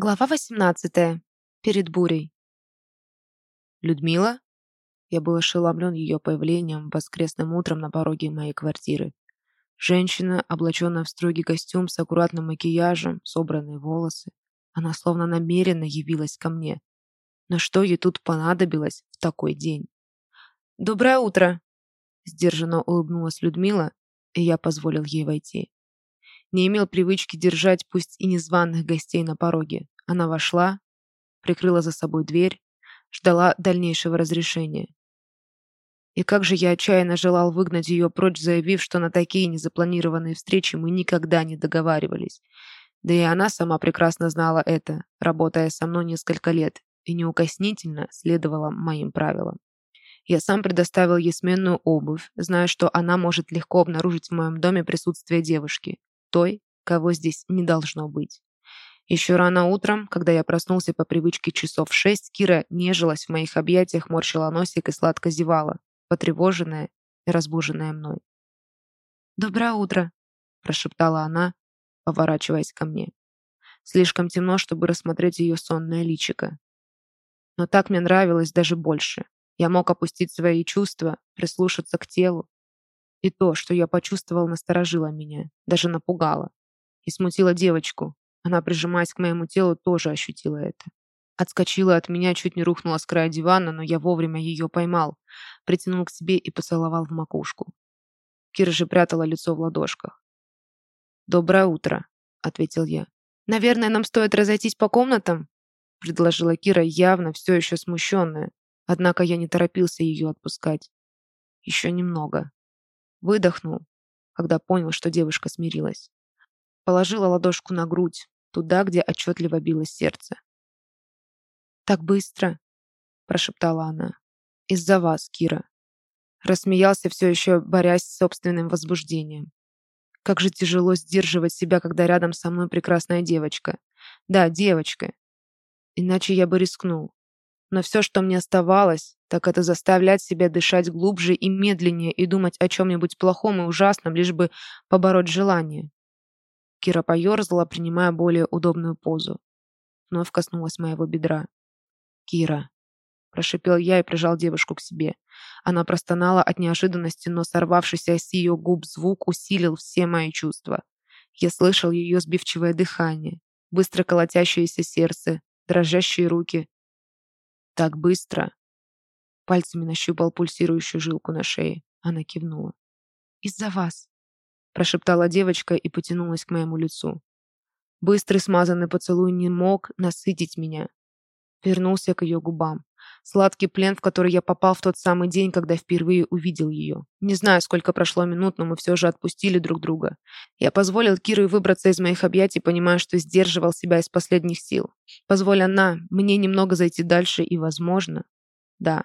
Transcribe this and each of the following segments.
Глава 18. Перед бурей. «Людмила?» Я был ошеломлен ее появлением воскресным утром на пороге моей квартиры. Женщина, облаченная в строгий костюм с аккуратным макияжем, собранные волосы. Она словно намеренно явилась ко мне. Но что ей тут понадобилось в такой день? «Доброе утро!» Сдержанно улыбнулась Людмила, и я позволил ей войти не имел привычки держать пусть и незваных гостей на пороге. Она вошла, прикрыла за собой дверь, ждала дальнейшего разрешения. И как же я отчаянно желал выгнать ее прочь, заявив, что на такие незапланированные встречи мы никогда не договаривались. Да и она сама прекрасно знала это, работая со мной несколько лет, и неукоснительно следовала моим правилам. Я сам предоставил ей сменную обувь, зная, что она может легко обнаружить в моем доме присутствие девушки той, кого здесь не должно быть. Еще рано утром, когда я проснулся по привычке часов в шесть, Кира нежилась в моих объятиях, морщила носик и сладко зевала, потревоженная и разбуженная мной. «Доброе утро», – прошептала она, поворачиваясь ко мне. Слишком темно, чтобы рассмотреть ее сонное личико. Но так мне нравилось даже больше. Я мог опустить свои чувства, прислушаться к телу, и то, что я почувствовал, насторожило меня, даже напугало. И смутило девочку. Она, прижимаясь к моему телу, тоже ощутила это. Отскочила от меня, чуть не рухнула с края дивана, но я вовремя ее поймал, притянул к себе и поцеловал в макушку. Кира же прятала лицо в ладошках. «Доброе утро», — ответил я. «Наверное, нам стоит разойтись по комнатам?» — предложила Кира, явно все еще смущенная. Однако я не торопился ее отпускать. Еще немного. Выдохнул, когда понял, что девушка смирилась. Положила ладошку на грудь, туда, где отчетливо билось сердце. «Так быстро!» – прошептала она. «Из-за вас, Кира». Рассмеялся, все еще борясь с собственным возбуждением. Как же тяжело сдерживать себя, когда рядом со мной прекрасная девочка. Да, девочка. Иначе я бы рискнул. Но все, что мне оставалось, так это заставлять себя дышать глубже и медленнее и думать о чем-нибудь плохом и ужасном, лишь бы побороть желание. Кира поерзала, принимая более удобную позу. Вновь коснулась моего бедра. «Кира», – прошипел я и прижал девушку к себе. Она простонала от неожиданности, но сорвавшийся с ее губ звук усилил все мои чувства. Я слышал ее сбивчивое дыхание, быстро колотящееся сердце, дрожащие руки, так быстро. Пальцами нащупал пульсирующую жилку на шее. Она кивнула. «Из-за вас», – прошептала девочка и потянулась к моему лицу. Быстрый смазанный поцелуй не мог насытить меня. Вернулся к ее губам. Сладкий плен, в который я попал в тот самый день, когда впервые увидел ее. Не знаю, сколько прошло минут, но мы все же отпустили друг друга. Я позволил Киру выбраться из моих объятий, понимая, что сдерживал себя из последних сил. Позволь она мне немного зайти дальше и, возможно, да,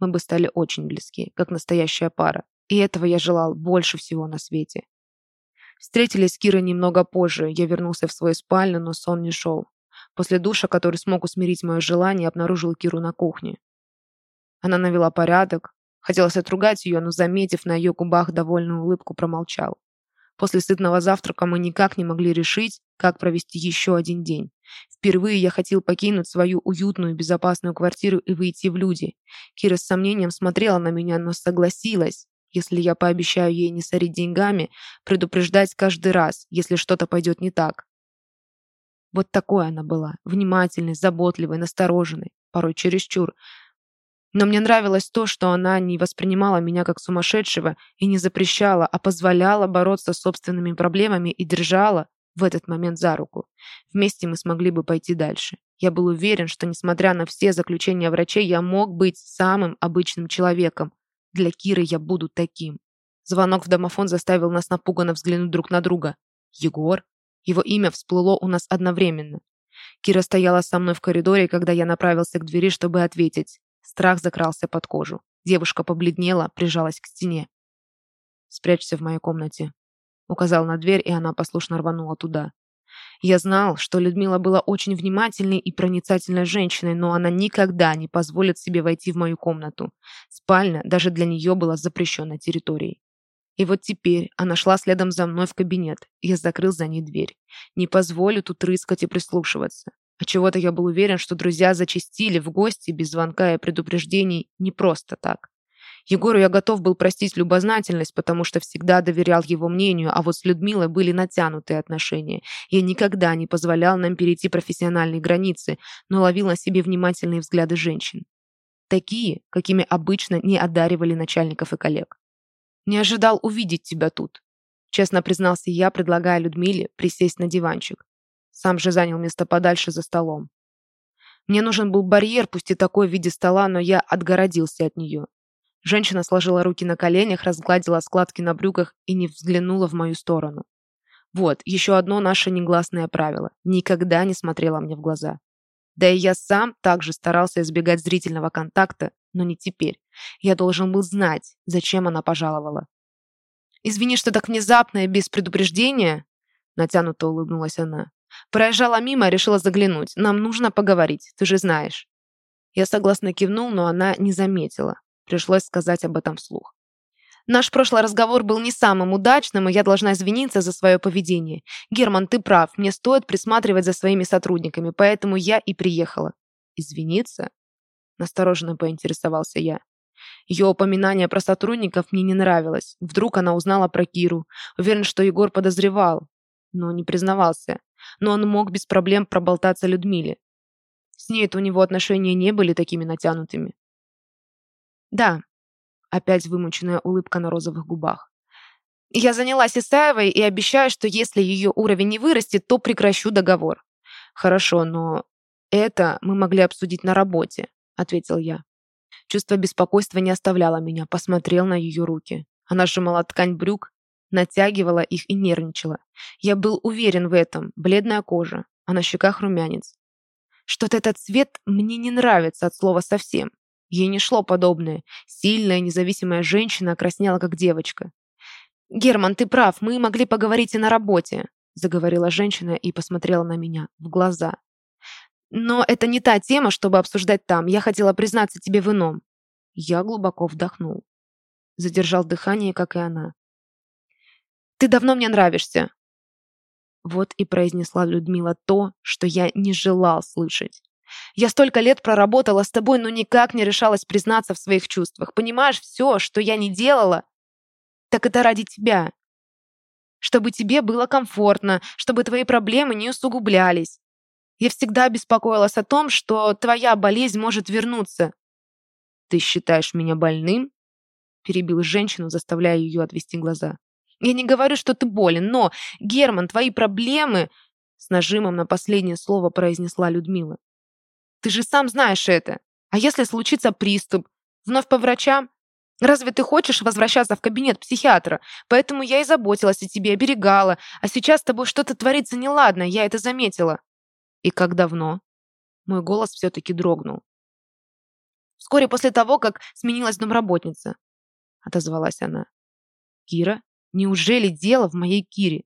мы бы стали очень близки, как настоящая пара. И этого я желал больше всего на свете. Встретились с Кирой немного позже. Я вернулся в свою спальню, но сон не шел. После душа, который смог усмирить мое желание, обнаружил Киру на кухне. Она навела порядок. Хотелось отругать ее, но, заметив на ее губах довольную улыбку, промолчал. После сытного завтрака мы никак не могли решить, как провести еще один день. Впервые я хотел покинуть свою уютную безопасную квартиру и выйти в люди. Кира с сомнением смотрела на меня, но согласилась, если я пообещаю ей не сорить деньгами, предупреждать каждый раз, если что-то пойдет не так. Вот такой она была, внимательной, заботливой, настороженной, порой чересчур. Но мне нравилось то, что она не воспринимала меня как сумасшедшего и не запрещала, а позволяла бороться с собственными проблемами и держала в этот момент за руку. Вместе мы смогли бы пойти дальше. Я был уверен, что, несмотря на все заключения врачей, я мог быть самым обычным человеком. Для Киры я буду таким. Звонок в домофон заставил нас напуганно взглянуть друг на друга. Егор? Его имя всплыло у нас одновременно. Кира стояла со мной в коридоре, когда я направился к двери, чтобы ответить. Страх закрался под кожу. Девушка побледнела, прижалась к стене. «Спрячься в моей комнате», — указал на дверь, и она послушно рванула туда. Я знал, что Людмила была очень внимательной и проницательной женщиной, но она никогда не позволит себе войти в мою комнату. Спальня даже для нее была запрещенной территорией. И вот теперь она шла следом за мной в кабинет. Я закрыл за ней дверь. Не позволю тут рыскать и прислушиваться. Отчего-то я был уверен, что друзья зачастили в гости без звонка и предупреждений не просто так. Егору я готов был простить любознательность, потому что всегда доверял его мнению, а вот с Людмилой были натянутые отношения. Я никогда не позволял нам перейти профессиональные границы, но ловил на себе внимательные взгляды женщин. Такие, какими обычно не одаривали начальников и коллег. «Не ожидал увидеть тебя тут», — честно признался я, предлагая Людмиле присесть на диванчик. Сам же занял место подальше за столом. Мне нужен был барьер, пусть и такой в виде стола, но я отгородился от нее. Женщина сложила руки на коленях, разгладила складки на брюках и не взглянула в мою сторону. Вот, еще одно наше негласное правило. Никогда не смотрела мне в глаза. Да и я сам также старался избегать зрительного контакта, но не теперь. Я должен был знать, зачем она пожаловала. «Извини, что так внезапно и без предупреждения», натянуто улыбнулась она. «Проезжала мимо решила заглянуть. Нам нужно поговорить, ты же знаешь». Я согласно кивнул, но она не заметила. Пришлось сказать об этом вслух. Наш прошлый разговор был не самым удачным, и я должна извиниться за свое поведение. Герман, ты прав, мне стоит присматривать за своими сотрудниками, поэтому я и приехала. Извиниться? Настороженно поинтересовался я. Ее упоминание про сотрудников мне не нравилось. Вдруг она узнала про Киру. Уверен, что Егор подозревал, но не признавался. Но он мог без проблем проболтаться Людмиле. С ней-то у него отношения не были такими натянутыми. «Да», — опять вымученная улыбка на розовых губах. «Я занялась Исаевой и обещаю, что если ее уровень не вырастет, то прекращу договор». «Хорошо, но это мы могли обсудить на работе», — ответил я. Чувство беспокойства не оставляло меня, посмотрел на ее руки. Она сжимала ткань брюк, натягивала их и нервничала. Я был уверен в этом. Бледная кожа, а на щеках румянец. Что-то этот цвет мне не нравится от слова совсем. Ей не шло подобное. Сильная, независимая женщина окраснела, как девочка. «Герман, ты прав, мы могли поговорить и на работе», заговорила женщина и посмотрела на меня в глаза. «Но это не та тема, чтобы обсуждать там. Я хотела признаться тебе в ином». Я глубоко вдохнул. Задержал дыхание, как и она. «Ты давно мне нравишься». Вот и произнесла Людмила то, что я не желал слышать. Я столько лет проработала с тобой, но никак не решалась признаться в своих чувствах. Понимаешь, все, что я не делала, так это ради тебя. Чтобы тебе было комфортно, чтобы твои проблемы не усугублялись. Я всегда беспокоилась о том, что твоя болезнь может вернуться. Ты считаешь меня больным? Перебил женщину, заставляя ее отвести глаза. Я не говорю, что ты болен, но, Герман, твои проблемы... С нажимом на последнее слово произнесла Людмила. Ты же сам знаешь это. А если случится приступ? Вновь по врачам? Разве ты хочешь возвращаться в кабинет психиатра? Поэтому я и заботилась о тебе, оберегала. А сейчас с тобой что-то творится неладно, я это заметила. И как давно? Мой голос все-таки дрогнул. Вскоре после того, как сменилась домработница, отозвалась она. Кира? Неужели дело в моей Кире?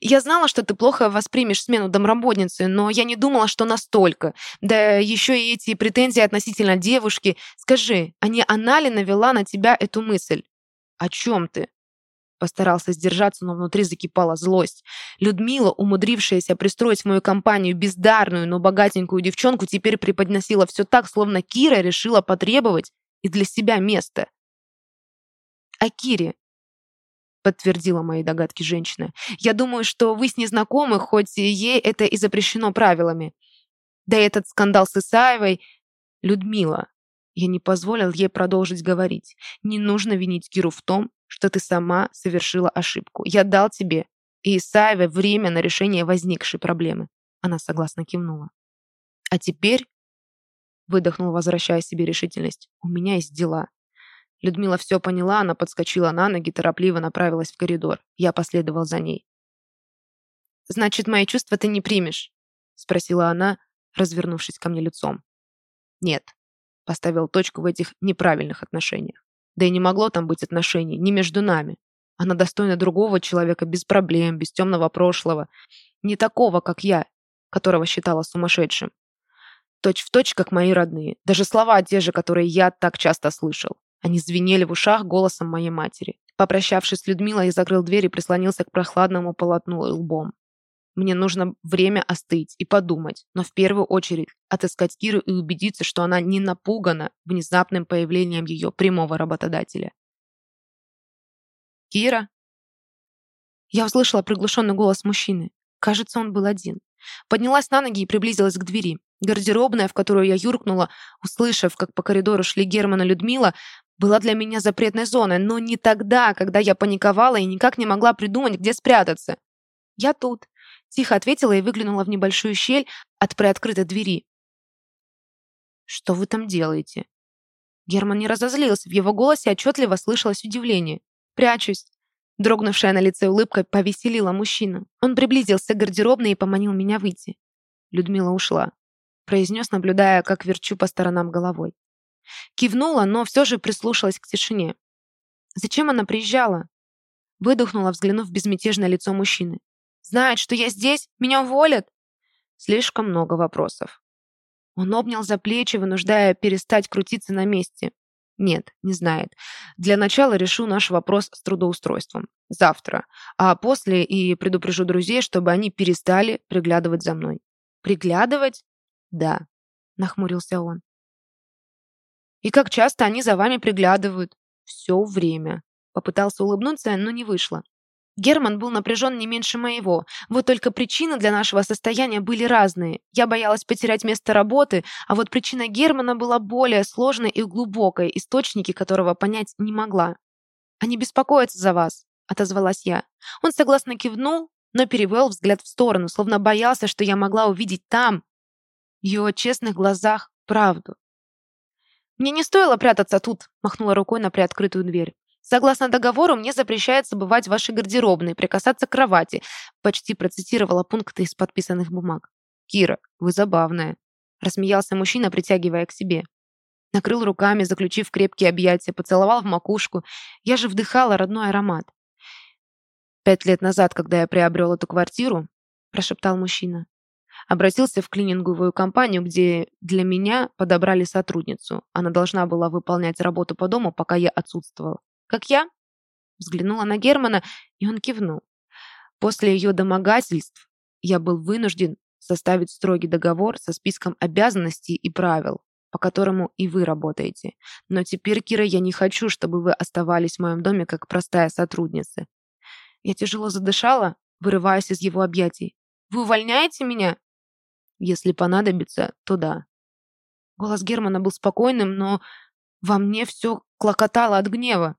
Я знала, что ты плохо воспримешь смену домработницы, но я не думала, что настолько. Да еще и эти претензии относительно девушки. Скажи, а не она ли навела на тебя эту мысль? О чем ты? Постарался сдержаться, но внутри закипала злость. Людмила, умудрившаяся пристроить в мою компанию бездарную, но богатенькую девчонку, теперь преподносила все так, словно Кира решила потребовать и для себя место. А Кире подтвердила мои догадки женщина. «Я думаю, что вы с ней знакомы, хоть ей это и запрещено правилами. Да и этот скандал с Исаевой... Людмила, я не позволил ей продолжить говорить. Не нужно винить Киру в том, что ты сама совершила ошибку. Я дал тебе и Исаевой время на решение возникшей проблемы. Она согласно кивнула. А теперь, выдохнул, возвращая себе решительность, у меня есть дела. Людмила все поняла, она подскочила на ноги, торопливо направилась в коридор. Я последовал за ней. «Значит, мои чувства ты не примешь?» спросила она, развернувшись ко мне лицом. «Нет», поставил точку в этих неправильных отношениях. Да и не могло там быть отношений, не между нами. Она достойна другого человека без проблем, без темного прошлого. Не такого, как я, которого считала сумасшедшим. Точь в точь, как мои родные. Даже слова те же, которые я так часто слышал. Они звенели в ушах голосом моей матери. Попрощавшись с Людмилой, я закрыл дверь и прислонился к прохладному полотну лбом. Мне нужно время остыть и подумать, но в первую очередь отыскать Киру и убедиться, что она не напугана внезапным появлением ее прямого работодателя. «Кира?» Я услышала приглушенный голос мужчины. Кажется, он был один. Поднялась на ноги и приблизилась к двери. Гардеробная, в которую я юркнула, услышав, как по коридору шли Герман и Людмила, была для меня запретной зоной, но не тогда, когда я паниковала и никак не могла придумать, где спрятаться. «Я тут», Тихо ответила и выглянула в небольшую щель от приоткрытой двери. «Что вы там делаете?» Герман не разозлился, в его голосе отчетливо слышалось удивление. «Прячусь». Дрогнувшая на лице улыбка повеселила мужчину. Он приблизился к гардеробной и поманил меня выйти. Людмила ушла. Произнес, наблюдая, как верчу по сторонам головой. Кивнула, но все же прислушалась к тишине. Зачем она приезжала? Выдохнула, взглянув в безмятежное лицо мужчины. Знает, что я здесь? Меня уволят?» Слишком много вопросов. Он обнял за плечи, вынуждая перестать крутиться на месте. Нет, не знает. Для начала решу наш вопрос с трудоустройством. Завтра. А после и предупрежу друзей, чтобы они перестали приглядывать за мной. Приглядывать? Да, нахмурился он. И как часто они за вами приглядывают? Все время. Попытался улыбнуться, но не вышло. Герман был напряжен не меньше моего. Вот только причины для нашего состояния были разные. Я боялась потерять место работы, а вот причина Германа была более сложной и глубокой, источники которого понять не могла. «Они беспокоятся за вас», — отозвалась я. Он согласно кивнул, но перевел взгляд в сторону, словно боялся, что я могла увидеть там, в его честных глазах, правду. «Мне не стоило прятаться тут», — махнула рукой на приоткрытую дверь. Согласно договору, мне запрещается бывать в вашей гардеробной, прикасаться к кровати. Почти процитировала пункты из подписанных бумаг. Кира, вы забавная. Рассмеялся мужчина, притягивая к себе. Накрыл руками, заключив крепкие объятия, поцеловал в макушку. Я же вдыхала родной аромат. Пять лет назад, когда я приобрел эту квартиру, прошептал мужчина, обратился в клининговую компанию, где для меня подобрали сотрудницу. Она должна была выполнять работу по дому, пока я отсутствовал. Как я? Взглянула на Германа, и он кивнул. После ее домогательств я был вынужден составить строгий договор со списком обязанностей и правил, по которому и вы работаете. Но теперь, Кира, я не хочу, чтобы вы оставались в моем доме как простая сотрудница. Я тяжело задышала, вырываясь из его объятий. Вы увольняете меня? Если понадобится, то да. Голос Германа был спокойным, но во мне все клокотало от гнева.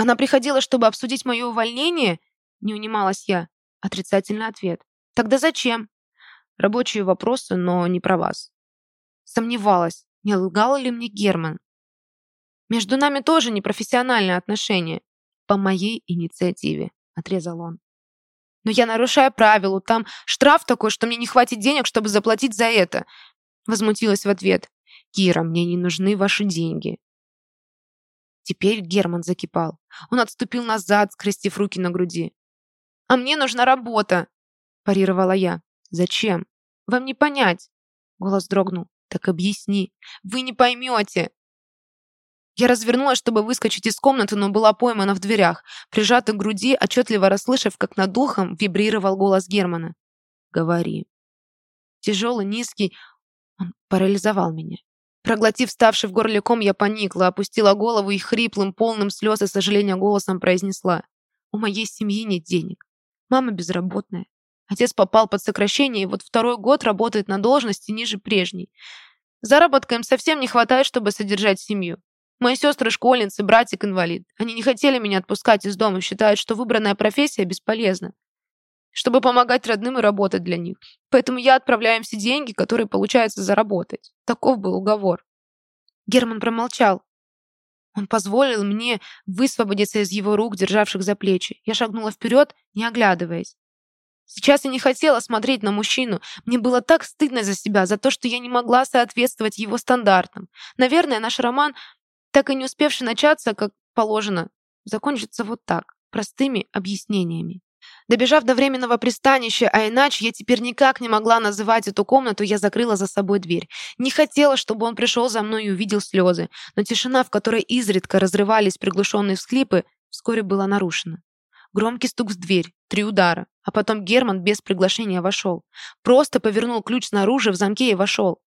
Она приходила, чтобы обсудить мое увольнение? Не унималась я. Отрицательный ответ. Тогда зачем? Рабочие вопросы, но не про вас. Сомневалась, не лгал ли мне Герман. Между нами тоже непрофессиональные отношения. По моей инициативе, отрезал он. Но я нарушаю правила, там штраф такой, что мне не хватит денег, чтобы заплатить за это. Возмутилась в ответ. Кира, мне не нужны ваши деньги. Теперь Герман закипал. Он отступил назад, скрестив руки на груди. «А мне нужна работа!» – парировала я. «Зачем? Вам не понять!» Голос дрогнул. «Так объясни. Вы не поймете!» Я развернулась, чтобы выскочить из комнаты, но была поймана в дверях, прижата к груди, отчетливо расслышав, как над духом вибрировал голос Германа. «Говори». Тяжелый, низкий, он парализовал меня. Проглотив ставший в горле ком, я поникла, опустила голову и хриплым, полным слез и сожаления голосом произнесла. «У моей семьи нет денег. Мама безработная. Отец попал под сокращение и вот второй год работает на должности ниже прежней. Заработка им совсем не хватает, чтобы содержать семью. Мои сестры школьницы, братик инвалид. Они не хотели меня отпускать из дома, считают, что выбранная профессия бесполезна чтобы помогать родным и работать для них. Поэтому я отправляю им все деньги, которые получается заработать. Таков был уговор. Герман промолчал. Он позволил мне высвободиться из его рук, державших за плечи. Я шагнула вперед, не оглядываясь. Сейчас я не хотела смотреть на мужчину. Мне было так стыдно за себя, за то, что я не могла соответствовать его стандартам. Наверное, наш роман, так и не успевший начаться, как положено, закончится вот так, простыми объяснениями. Добежав до временного пристанища, а иначе я теперь никак не могла называть эту комнату, я закрыла за собой дверь. Не хотела, чтобы он пришел за мной и увидел слезы, но тишина, в которой изредка разрывались приглушенные всхлипы, вскоре была нарушена. Громкий стук в дверь, три удара, а потом Герман без приглашения вошел. Просто повернул ключ снаружи в замке и вошел.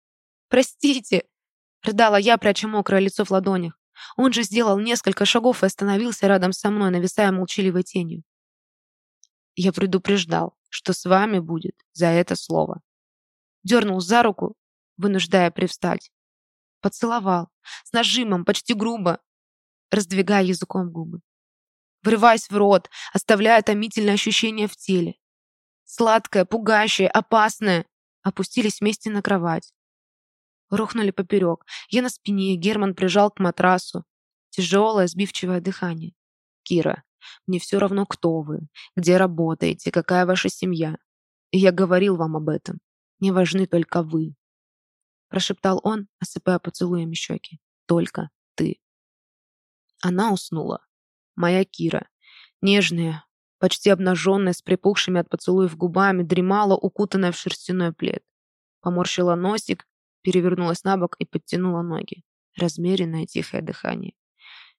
«Простите!» — рыдала я, пряча мокрое лицо в ладонях. Он же сделал несколько шагов и остановился рядом со мной, нависая молчаливой тенью. Я предупреждал, что с вами будет за это слово. Дернул за руку, вынуждая привстать. Поцеловал, с нажимом, почти грубо, раздвигая языком губы. Врываясь в рот, оставляя томительное ощущение в теле. Сладкое, пугающее, опасное. Опустились вместе на кровать. Рухнули поперек. Я на спине, Герман прижал к матрасу. Тяжелое, сбивчивое дыхание. «Кира, мне все равно, кто вы, где работаете, какая ваша семья. И я говорил вам об этом. Не важны только вы. Прошептал он, осыпая поцелуями щеки. Только ты. Она уснула. Моя Кира. Нежная, почти обнаженная, с припухшими от поцелуев губами, дремала, укутанная в шерстяной плед. Поморщила носик, перевернулась на бок и подтянула ноги. Размеренное тихое дыхание.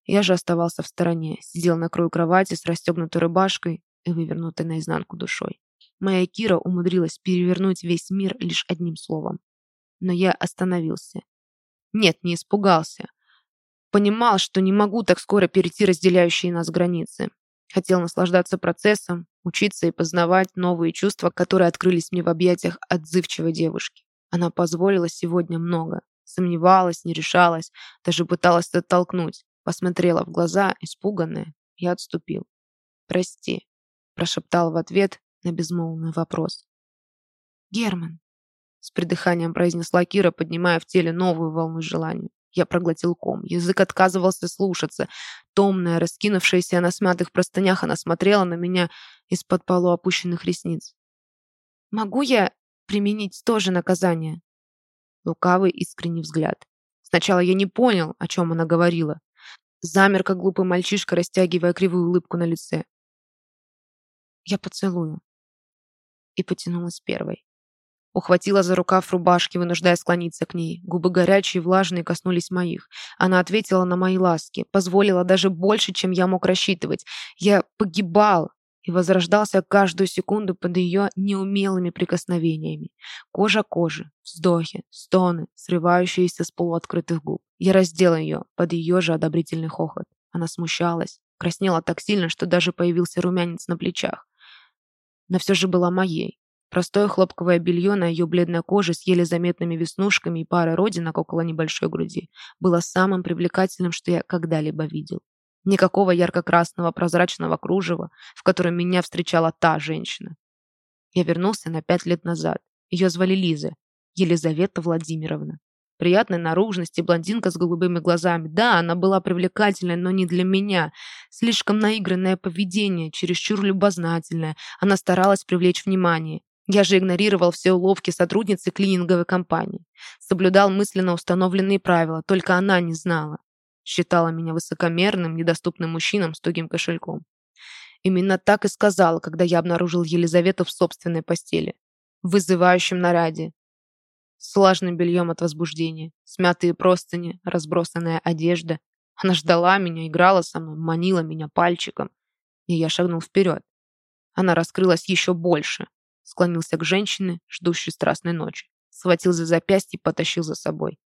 Я же оставался в стороне, сидел на краю кровати с расстегнутой рубашкой и вывернутой наизнанку душой. Моя Кира умудрилась перевернуть весь мир лишь одним словом. Но я остановился. Нет, не испугался. Понимал, что не могу так скоро перейти разделяющие нас границы. Хотел наслаждаться процессом, учиться и познавать новые чувства, которые открылись мне в объятиях отзывчивой девушки. Она позволила сегодня много. Сомневалась, не решалась, даже пыталась оттолкнуть. Посмотрела в глаза, испуганная, и отступил. «Прости», — прошептал в ответ на безмолвный вопрос. «Герман», — с придыханием произнесла Кира, поднимая в теле новую волну желания. Я проглотил ком. Язык отказывался слушаться. Томная, раскинувшаяся на смятых простынях, она смотрела на меня из-под полуопущенных ресниц. «Могу я применить тоже наказание?» Лукавый искренний взгляд. Сначала я не понял, о чем она говорила. Замер, как глупый мальчишка, растягивая кривую улыбку на лице. «Я поцелую». И потянулась первой. Ухватила за рукав рубашки, вынуждая склониться к ней. Губы горячие, влажные, коснулись моих. Она ответила на мои ласки. Позволила даже больше, чем я мог рассчитывать. Я погибал и возрождался каждую секунду под ее неумелыми прикосновениями. Кожа кожи, вздохи, стоны, срывающиеся с полуоткрытых губ. Я раздел ее под ее же одобрительный хохот. Она смущалась, краснела так сильно, что даже появился румянец на плечах. Но все же была моей. Простое хлопковое белье на ее бледной коже с еле заметными веснушками и парой родинок около небольшой груди было самым привлекательным, что я когда-либо видел. Никакого ярко-красного прозрачного кружева, в котором меня встречала та женщина. Я вернулся на пять лет назад. Ее звали Лиза, Елизавета Владимировна. Приятной наружности, блондинка с голубыми глазами. Да, она была привлекательной, но не для меня. Слишком наигранное поведение, чересчур любознательное. Она старалась привлечь внимание. Я же игнорировал все уловки сотрудницы клининговой компании. Соблюдал мысленно установленные правила, только она не знала. Считала меня высокомерным, недоступным мужчином с тугим кошельком. Именно так и сказала, когда я обнаружил Елизавету в собственной постели. В вызывающем наряде, с влажным бельем от возбуждения, смятые простыни, разбросанная одежда. Она ждала меня, играла со мной, манила меня пальчиком. И я шагнул вперед. Она раскрылась еще больше. Склонился к женщине, ждущей страстной ночи. Схватил за запястье и потащил за собой.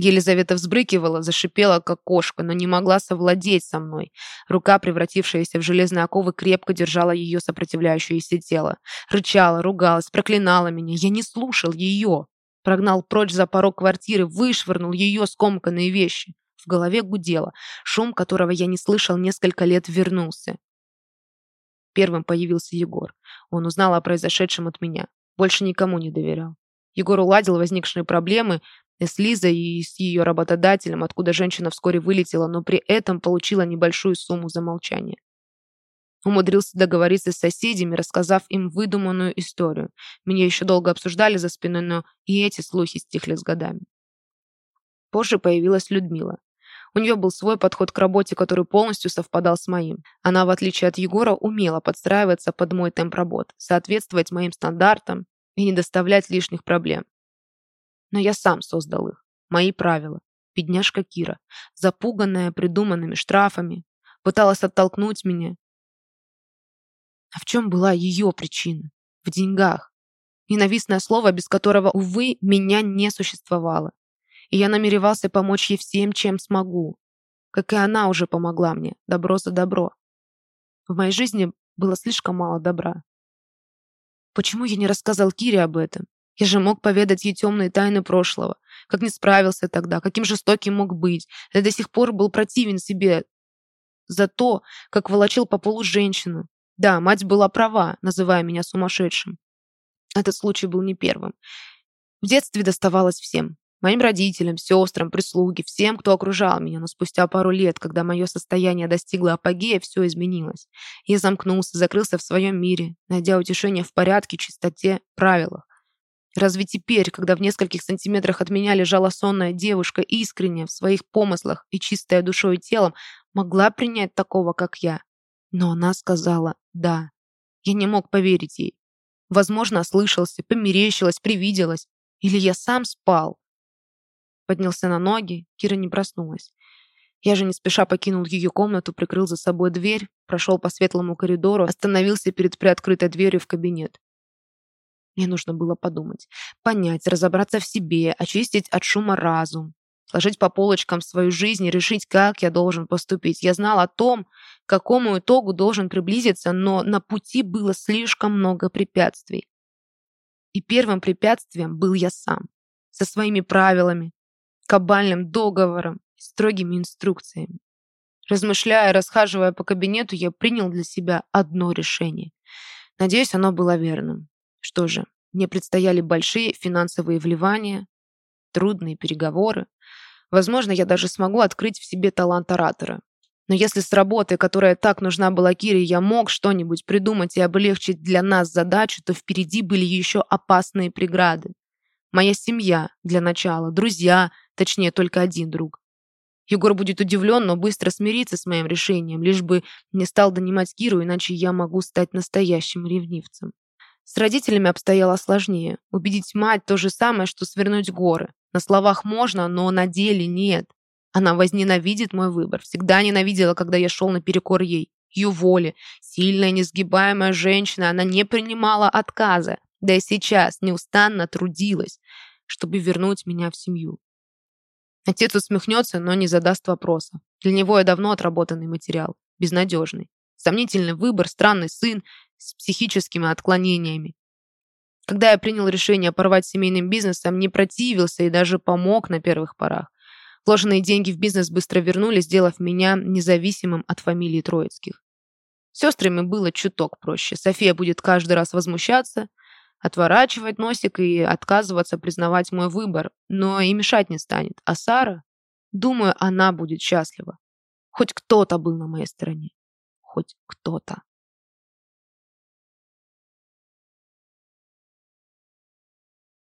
Елизавета взбрыкивала, зашипела, как кошка, но не могла совладеть со мной. Рука, превратившаяся в железные оковы, крепко держала ее сопротивляющееся тело. Рычала, ругалась, проклинала меня. Я не слушал ее. Прогнал прочь за порог квартиры, вышвырнул ее скомканные вещи. В голове гудело. Шум, которого я не слышал несколько лет, вернулся. Первым появился Егор. Он узнал о произошедшем от меня. Больше никому не доверял. Егор уладил возникшие проблемы с Лизой и с ее работодателем, откуда женщина вскоре вылетела, но при этом получила небольшую сумму за молчание. Умудрился договориться с соседями, рассказав им выдуманную историю. Меня еще долго обсуждали за спиной, но и эти слухи стихли с годами. Позже появилась Людмила. У нее был свой подход к работе, который полностью совпадал с моим. Она, в отличие от Егора, умела подстраиваться под мой темп работы, соответствовать моим стандартам и не доставлять лишних проблем. Но я сам создал их. Мои правила. Бедняжка Кира, запуганная придуманными штрафами, пыталась оттолкнуть меня, А в чем была ее причина? В деньгах. Ненавистное слово, без которого, увы, меня не существовало. И я намеревался помочь ей всем, чем смогу. Как и она уже помогла мне. Добро за добро. В моей жизни было слишком мало добра. Почему я не рассказал Кире об этом? Я же мог поведать ей темные тайны прошлого. Как не справился тогда, каким жестоким мог быть. Я до сих пор был противен себе за то, как волочил по полу женщину. Да, мать была права, называя меня сумасшедшим. Этот случай был не первым. В детстве доставалось всем. Моим родителям, сестрам, прислуге, всем, кто окружал меня, но спустя пару лет, когда мое состояние достигло апогея, все изменилось. Я замкнулся, закрылся в своем мире, найдя утешение в порядке, чистоте, правилах. Разве теперь, когда в нескольких сантиметрах от меня лежала сонная девушка, искренняя в своих помыслах и чистая душой и телом, могла принять такого, как я? Но она сказала «да». Я не мог поверить ей. Возможно, ослышался, померещилась, привиделась. Или я сам спал. Поднялся на ноги, Кира не проснулась. Я же не спеша покинул ее комнату, прикрыл за собой дверь, прошел по светлому коридору, остановился перед приоткрытой дверью в кабинет. Мне нужно было подумать, понять, разобраться в себе, очистить от шума разум, сложить по полочкам свою жизнь и решить, как я должен поступить. Я знал о том, к какому итогу должен приблизиться, но на пути было слишком много препятствий. И первым препятствием был я сам, со своими правилами, кабальным договором и строгими инструкциями. Размышляя, расхаживая по кабинету, я принял для себя одно решение. Надеюсь, оно было верным. Что же, мне предстояли большие финансовые вливания, трудные переговоры. Возможно, я даже смогу открыть в себе талант оратора. Но если с работы, которая так нужна была Кире, я мог что-нибудь придумать и облегчить для нас задачу, то впереди были еще опасные преграды. Моя семья, для начала, друзья, точнее, только один друг. Егор будет удивлен, но быстро смирится с моим решением, лишь бы не стал донимать Киру, иначе я могу стать настоящим ревнивцем. С родителями обстояло сложнее. Убедить мать то же самое, что свернуть горы. На словах можно, но на деле нет. Она возненавидит мой выбор. Всегда ненавидела, когда я шел наперекор ей. Ее воле. Сильная, несгибаемая женщина. Она не принимала отказа. Да и сейчас неустанно трудилась, чтобы вернуть меня в семью. Отец усмехнется, но не задаст вопроса. Для него я давно отработанный материал. Безнадежный. Сомнительный выбор, странный сын с психическими отклонениями. Когда я принял решение порвать семейным бизнесом, не противился и даже помог на первых порах. Вложенные деньги в бизнес быстро вернули, сделав меня независимым от фамилии Троицких. Сестрами было чуток проще. София будет каждый раз возмущаться, отворачивать носик и отказываться признавать мой выбор, но и мешать не станет. А Сара, думаю, она будет счастлива. Хоть кто-то был на моей стороне. Хоть кто-то.